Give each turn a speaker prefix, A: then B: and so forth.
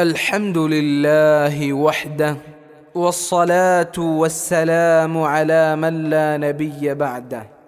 A: الحمد لله وحده والصلاة والسلام على من لا نبي بعده.